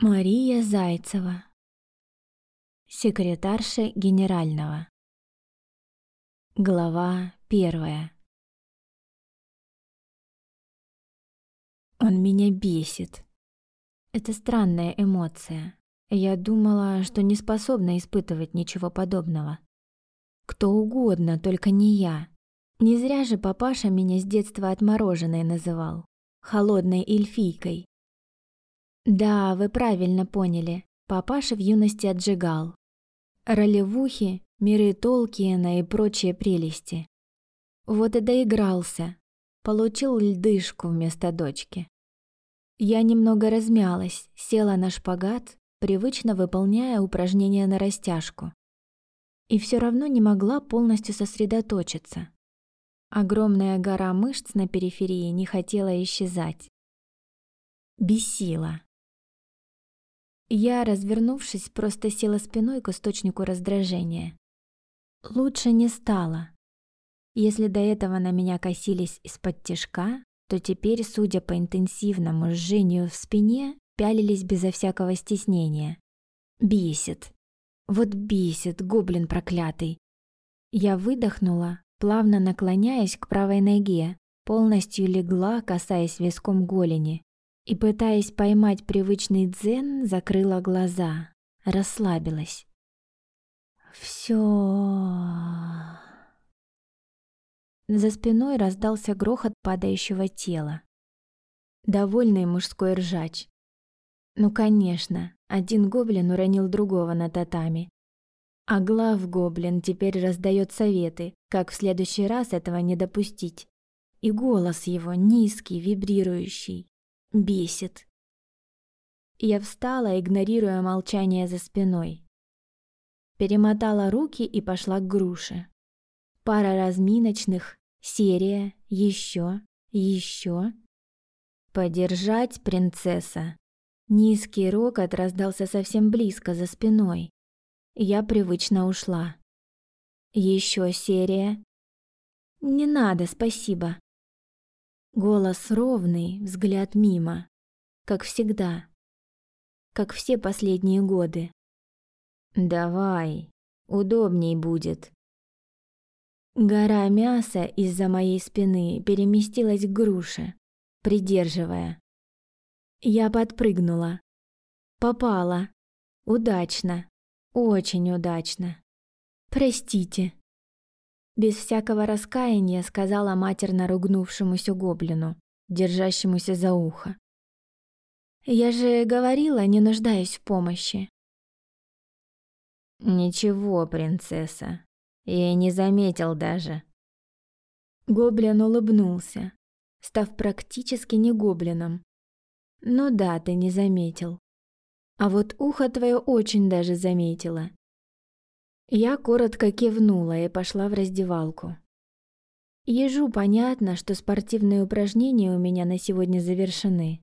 Мария Зайцева. Секретарша генерального. Глава первая. Он меня бесит. Это странная эмоция. Я думала, что не способна испытывать ничего подобного. Кто угодно, только не я. Не зря же папаша меня с детства отмороженной называл. Холодной эльфийкой. Да, вы правильно поняли. Папаша в юности отжигал. Ролевухи, миры Толкиена и прочие прелести. Вот и доигрался. Получил льдышку вместо дочки. Я немного размялась, села на шпагат, привычно выполняя упражнения на растяжку. И все равно не могла полностью сосредоточиться. Огромная гора мышц на периферии не хотела исчезать. Бесила. Я, развернувшись, просто села спиной к источнику раздражения. Лучше не стало. Если до этого на меня косились из-под тишка, то теперь, судя по интенсивному жжению в спине, пялились безо всякого стеснения. Бесит. Вот бесит, гоблин проклятый. Я выдохнула, плавно наклоняясь к правой ноге, полностью легла, касаясь виском голени, и, пытаясь поймать привычный дзен, закрыла глаза, расслабилась. Все. За спиной раздался грохот падающего тела. Довольный мужской ржач. Ну, конечно, один гоблин уронил другого на татами. А глав гоблин теперь раздает советы, как в следующий раз этого не допустить. И голос его низкий, вибрирующий, Бесит. Я встала, игнорируя молчание за спиной. Перемотала руки и пошла к груше. Пара разминочных, серия, еще, еще. «Подержать, принцесса!» Низкий рокот раздался совсем близко за спиной. Я привычно ушла. Еще серия. «Не надо, спасибо!» Голос ровный, взгляд мимо. Как всегда. Как все последние годы. «Давай, удобней будет». Гора мяса из-за моей спины переместилась к груше, придерживая. Я подпрыгнула. Попала. Удачно. Очень удачно. Простите. Без всякого раскаяния сказала матерно ругнувшемуся гоблину, держащемуся за ухо. «Я же говорила, не нуждаюсь в помощи». «Ничего, принцесса, я не заметил даже». Гоблин улыбнулся, став практически не гоблином. «Ну да, ты не заметил. А вот ухо твое очень даже заметила. Я коротко кивнула и пошла в раздевалку. Ежу понятно, что спортивные упражнения у меня на сегодня завершены.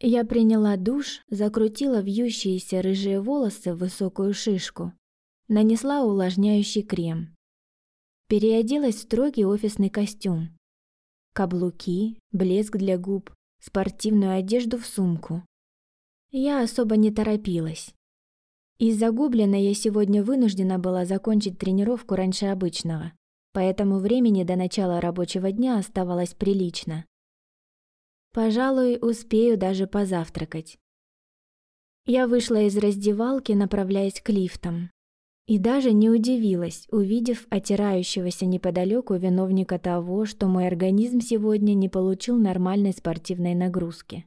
Я приняла душ, закрутила вьющиеся рыжие волосы в высокую шишку, нанесла увлажняющий крем. Переоделась в строгий офисный костюм. Каблуки, блеск для губ, спортивную одежду в сумку. Я особо не торопилась. Из-за гоблина я сегодня вынуждена была закончить тренировку раньше обычного, поэтому времени до начала рабочего дня оставалось прилично. Пожалуй, успею даже позавтракать. Я вышла из раздевалки, направляясь к лифтам. И даже не удивилась, увидев отирающегося неподалеку виновника того, что мой организм сегодня не получил нормальной спортивной нагрузки.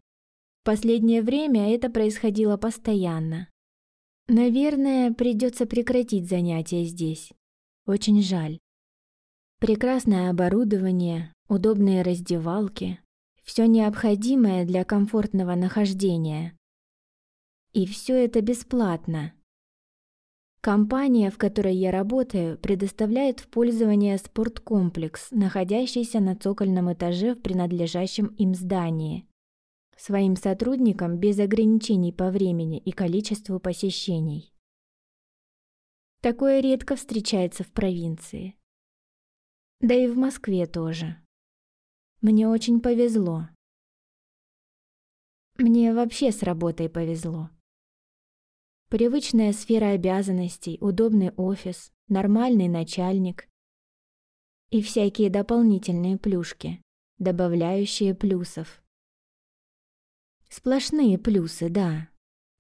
В последнее время это происходило постоянно, Наверное, придется прекратить занятия здесь. Очень жаль. Прекрасное оборудование, удобные раздевалки, все необходимое для комфортного нахождения. И все это бесплатно. Компания, в которой я работаю, предоставляет в пользование спорткомплекс, находящийся на цокольном этаже в принадлежащем им здании своим сотрудникам без ограничений по времени и количеству посещений. Такое редко встречается в провинции. Да и в Москве тоже. Мне очень повезло. Мне вообще с работой повезло. Привычная сфера обязанностей, удобный офис, нормальный начальник и всякие дополнительные плюшки, добавляющие плюсов. Сплошные плюсы, да.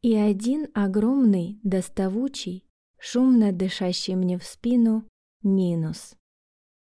И один огромный, доставучий, шумно дышащий мне в спину минус.